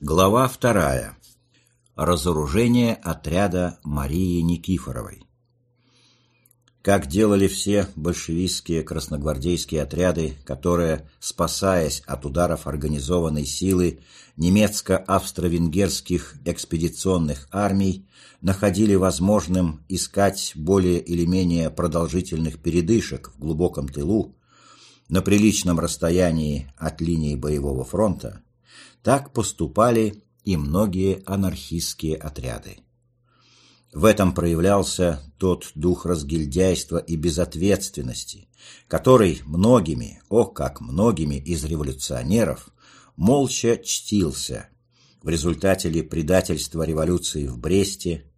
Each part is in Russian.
Глава вторая. Разоружение отряда Марии Никифоровой. Как делали все большевистские красногвардейские отряды, которые, спасаясь от ударов организованной силы немецко-австро-венгерских экспедиционных армий, находили возможным искать более или менее продолжительных передышек в глубоком тылу, на приличном расстоянии от линии боевого фронта, так поступали и многие анархистские отряды. В этом проявлялся тот дух разгильдяйства и безответственности, который многими, о как многими из революционеров, молча чтился в результате ли предательства революции в Бресте,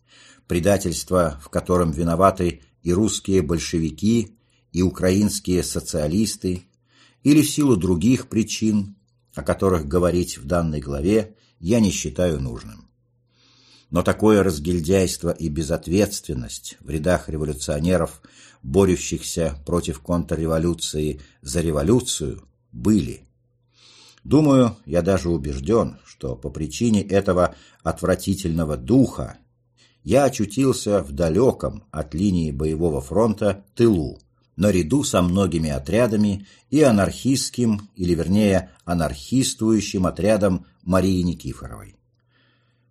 предательства, в котором виноваты и русские большевики, и украинские социалисты, или в силу других причин, о которых говорить в данной главе я не считаю нужным. Но такое разгильдяйство и безответственность в рядах революционеров, борющихся против контрреволюции за революцию, были. Думаю, я даже убежден, что по причине этого отвратительного духа я очутился в далеком от линии боевого фронта тылу, наряду со многими отрядами и анархистским, или вернее анархистующим отрядом Марии Никифоровой.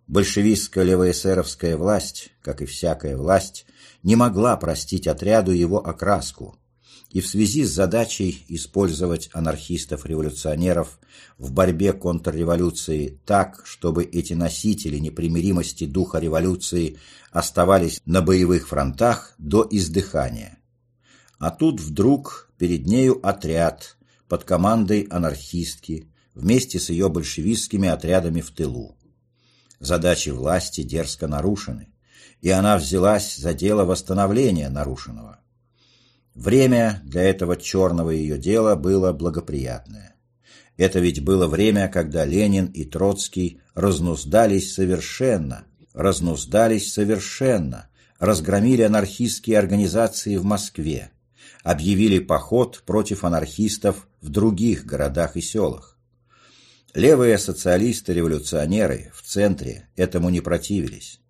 Большевистская левоэсеровская власть, как и всякая власть, не могла простить отряду его окраску, и в связи с задачей использовать анархистов-революционеров в борьбе контрреволюции так, чтобы эти носители непримиримости духа революции оставались на боевых фронтах до издыхания. А тут вдруг перед нею отряд под командой анархистки вместе с ее большевистскими отрядами в тылу. Задачи власти дерзко нарушены, и она взялась за дело восстановления нарушенного. Время для этого черного ее дела было благоприятное. Это ведь было время, когда Ленин и Троцкий разнуздались совершенно, разнуздались совершенно, разгромили анархистские организации в Москве, объявили поход против анархистов в других городах и селах. Левые социалисты-революционеры в центре этому не противились.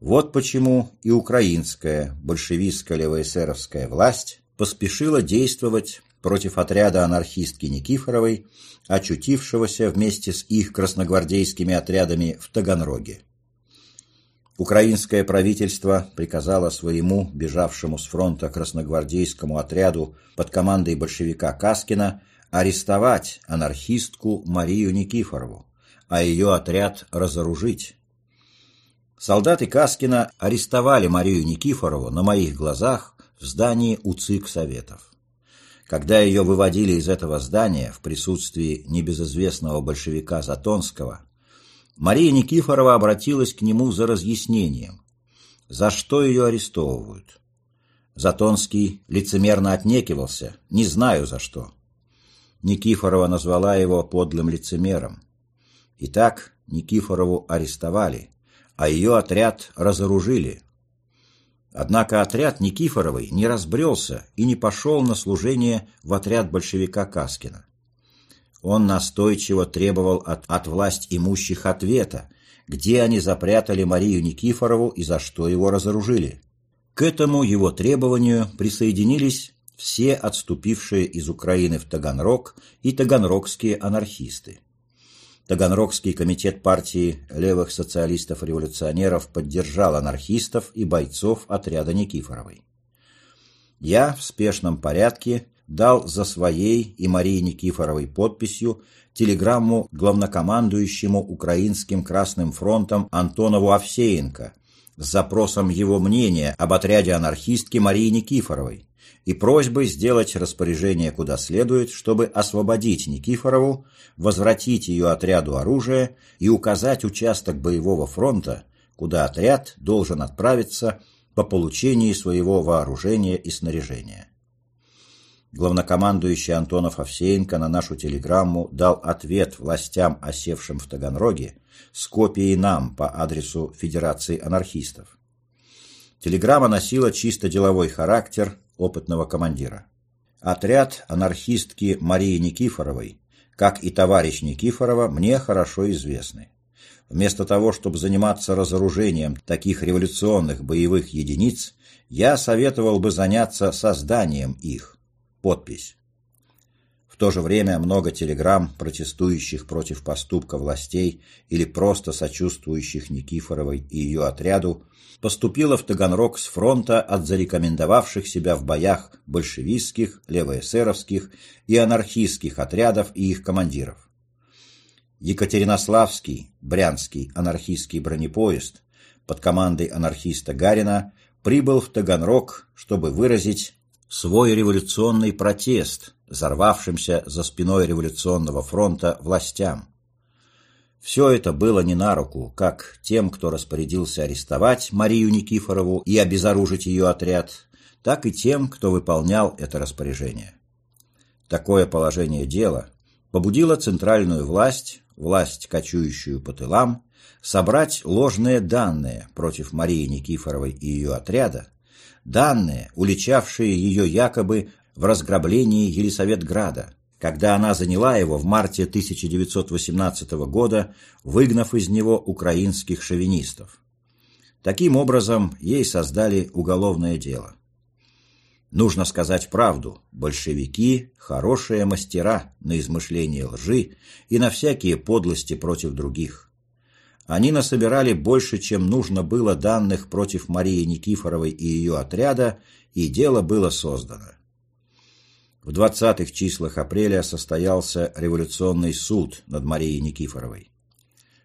Вот почему и украинская большевистская левоэсеровская власть поспешила действовать против отряда анархистки Никифоровой, очутившегося вместе с их красногвардейскими отрядами в Таганроге. Украинское правительство приказало своему бежавшему с фронта красногвардейскому отряду под командой большевика Каскина арестовать анархистку Марию Никифорову, а ее отряд разоружить. Солдаты Каскина арестовали Марию Никифорову на моих глазах в здании УЦИК Советов. Когда ее выводили из этого здания в присутствии небезызвестного большевика Затонского, Мария Никифорова обратилась к нему за разъяснением. За что ее арестовывают? Затонский лицемерно отнекивался, не знаю за что. Никифорова назвала его подлым лицемером. Итак, Никифорову арестовали, а ее отряд разоружили. Однако отряд Никифоровой не разбрелся и не пошел на служение в отряд большевика Каскина. Он настойчиво требовал от, от власть имущих ответа, где они запрятали Марию Никифорову и за что его разоружили. К этому его требованию присоединились все отступившие из Украины в Таганрог и таганрогские анархисты. Таганрогский комитет партии левых социалистов-революционеров поддержал анархистов и бойцов отряда Никифоровой. Я в спешном порядке дал за своей и Марии Никифоровой подписью телеграмму главнокомандующему Украинским Красным фронтом Антонову Овсеенко с запросом его мнения об отряде анархистки Марии Никифоровой и просьбой сделать распоряжение куда следует, чтобы освободить Никифорову, возвратить ее отряду оружие и указать участок боевого фронта, куда отряд должен отправиться по получении своего вооружения и снаряжения. Главнокомандующий Антонов Овсеенко на нашу телеграмму дал ответ властям, осевшим в Таганроге, с копией нам по адресу Федерации анархистов. Телеграмма носила чисто деловой характер опытного командира. Отряд анархистки Марии Никифоровой, как и товарищ Никифорова, мне хорошо известны. Вместо того, чтобы заниматься разоружением таких революционных боевых единиц, я советовал бы заняться созданием их. Подпись. В то же время много телеграмм, протестующих против поступка властей или просто сочувствующих Никифоровой и ее отряду, поступило в Таганрог с фронта от зарекомендовавших себя в боях большевистских, левоэсеровских и анархистских отрядов и их командиров. Екатеринославский, Брянский анархистский бронепоезд под командой анархиста Гарина прибыл в Таганрог, чтобы выразить свой революционный протест взорвавшимся за спиной революционного фронта властям. Все это было не на руку, как тем, кто распорядился арестовать Марию Никифорову и обезоружить ее отряд, так и тем, кто выполнял это распоряжение. Такое положение дела побудило центральную власть, власть, кочующую по тылам, собрать ложные данные против Марии Никифоровой и ее отряда, данные, уличавшие ее якобы в разграблении Елисаветграда, когда она заняла его в марте 1918 года, выгнав из него украинских шовинистов. Таким образом, ей создали уголовное дело. Нужно сказать правду, большевики – хорошие мастера на измышление лжи и на всякие подлости против других. Они насобирали больше, чем нужно было данных против Марии Никифоровой и ее отряда, и дело было создано. В 20-х числах апреля состоялся революционный суд над Марией Никифоровой.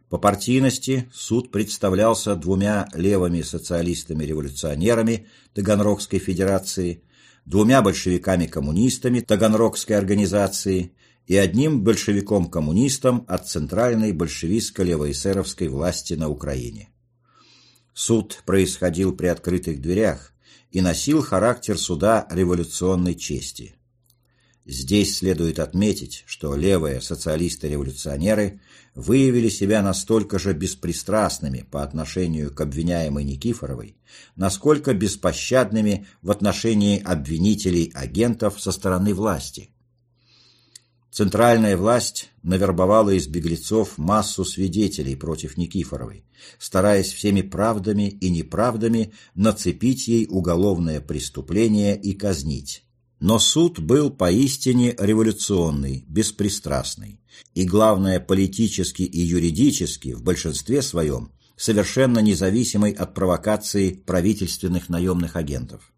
По партийности суд представлялся двумя левыми социалистами-революционерами Таганрогской Федерации, двумя большевиками-коммунистами Таганрогской организации и одним большевиком-коммунистом от Центральной большевистско-левоэсеровской власти на Украине. Суд происходил при открытых дверях и носил характер суда революционной чести. Здесь следует отметить, что левые социалисты-революционеры выявили себя настолько же беспристрастными по отношению к обвиняемой Никифоровой, насколько беспощадными в отношении обвинителей-агентов со стороны власти. Центральная власть навербовала из беглецов массу свидетелей против Никифоровой, стараясь всеми правдами и неправдами нацепить ей уголовное преступление и казнить. Но суд был поистине революционный, беспристрастный, и, главное, политически и юридически, в большинстве своем, совершенно независимый от провокаций правительственных наемных агентов.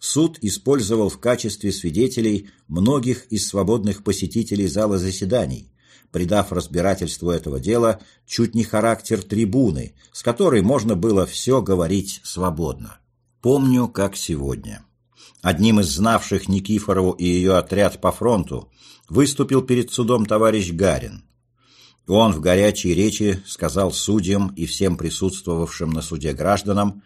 Суд использовал в качестве свидетелей многих из свободных посетителей зала заседаний, придав разбирательству этого дела чуть не характер трибуны, с которой можно было все говорить свободно. Помню, как сегодня. Одним из знавших Никифорову и ее отряд по фронту выступил перед судом товарищ Гарин. Он в горячей речи сказал судьям и всем присутствовавшим на суде гражданам,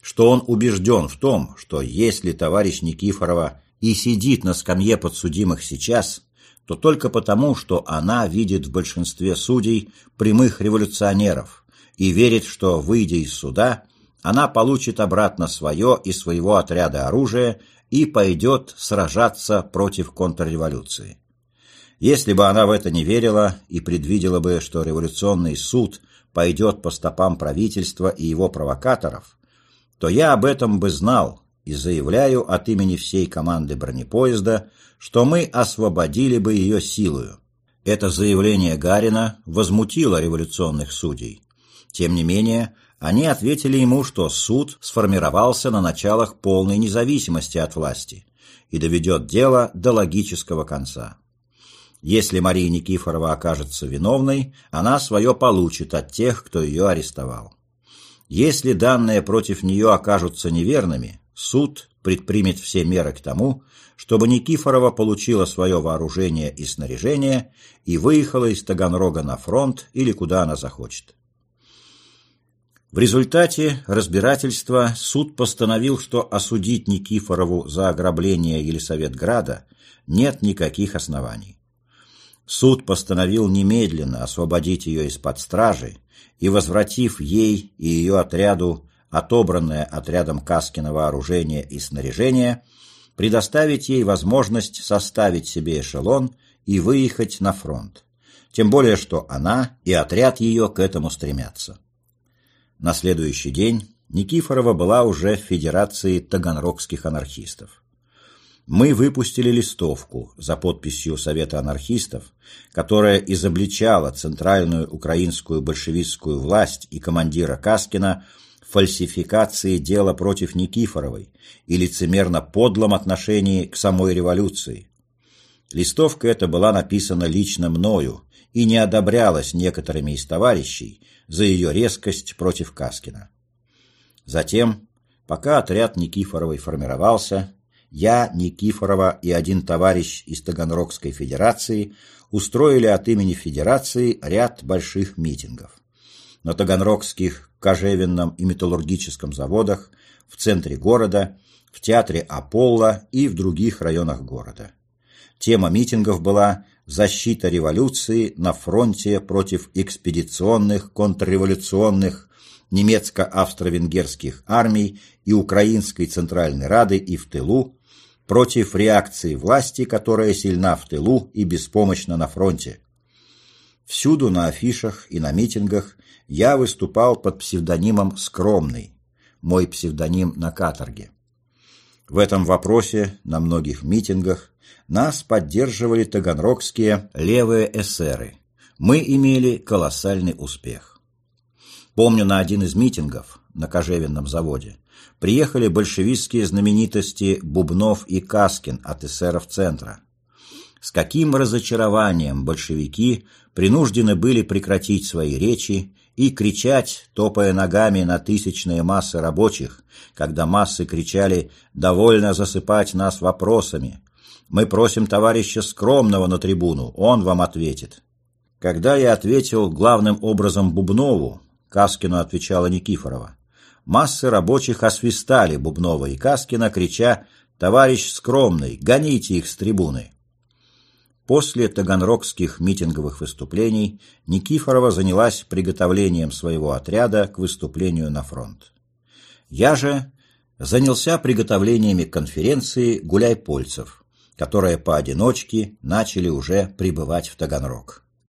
что он убежден в том, что если товарищ Никифорова и сидит на скамье подсудимых сейчас, то только потому, что она видит в большинстве судей прямых революционеров и верит, что, выйдя из суда, она получит обратно свое и своего отряда оружие и пойдет сражаться против контрреволюции. Если бы она в это не верила и предвидела бы, что революционный суд пойдет по стопам правительства и его провокаторов, то я об этом бы знал и заявляю от имени всей команды бронепоезда, что мы освободили бы ее силою. Это заявление Гарина возмутило революционных судей. Тем не менее, они ответили ему, что суд сформировался на началах полной независимости от власти и доведет дело до логического конца. Если Мария Никифорова окажется виновной, она свое получит от тех, кто ее арестовал. Если данные против нее окажутся неверными, суд предпримет все меры к тому, чтобы Никифорова получила свое вооружение и снаряжение и выехала из Таганрога на фронт или куда она захочет. В результате разбирательства суд постановил, что осудить Никифорову за ограбление Елисаветграда нет никаких оснований. Суд постановил немедленно освободить ее из-под стражи и, возвратив ей и ее отряду отобранное отрядом Каскина вооружение и снаряжение, предоставить ей возможность составить себе эшелон и выехать на фронт. тем более что она и отряд ее к этому стремятся. На следующий день Никифорова была уже в Федерации таганрогских анархистов. Мы выпустили листовку за подписью Совета анархистов, которая изобличала центральную украинскую большевистскую власть и командира Каскина в фальсификации дела против Никифоровой и лицемерно подлом отношении к самой революции. Листовка эта была написана лично мною и не одобрялась некоторыми из товарищей за ее резкость против Каскина. Затем, пока отряд Никифоровой формировался, я, Никифорова и один товарищ из Таганрогской Федерации устроили от имени Федерации ряд больших митингов. На Таганрогских, Кожевенном и Металлургическом заводах, в центре города, в театре Аполло и в других районах города. Тема митингов была «Защита революции на фронте против экспедиционных, контрреволюционных немецко-австро-венгерских армий и Украинской Центральной Рады и в тылу против реакции власти, которая сильна в тылу и беспомощна на фронте. Всюду на афишах и на митингах я выступал под псевдонимом «Скромный», мой псевдоним на каторге. В этом вопросе на многих митингах нас поддерживали таганрогские левые эсеры. Мы имели колоссальный успех. Помню, на один из митингов на Кожевенном заводе приехали большевистские знаменитости Бубнов и Каскин от эсеров Центра. С каким разочарованием большевики принуждены были прекратить свои речи и кричать, топая ногами на тысячные массы рабочих, когда массы кричали «довольно засыпать нас вопросами». «Мы просим товарища Скромного на трибуну, он вам ответит». Когда я ответил главным образом Бубнову, Каскину отвечала Никифорова. Массы рабочих освистали Бубнова и Каскина, крича «Товарищ скромный, гоните их с трибуны!» После таганрогских митинговых выступлений Никифорова занялась приготовлением своего отряда к выступлению на фронт. Я же занялся приготовлениями конференции гуляйпольцев, которые поодиночке начали уже прибывать в Таганрог.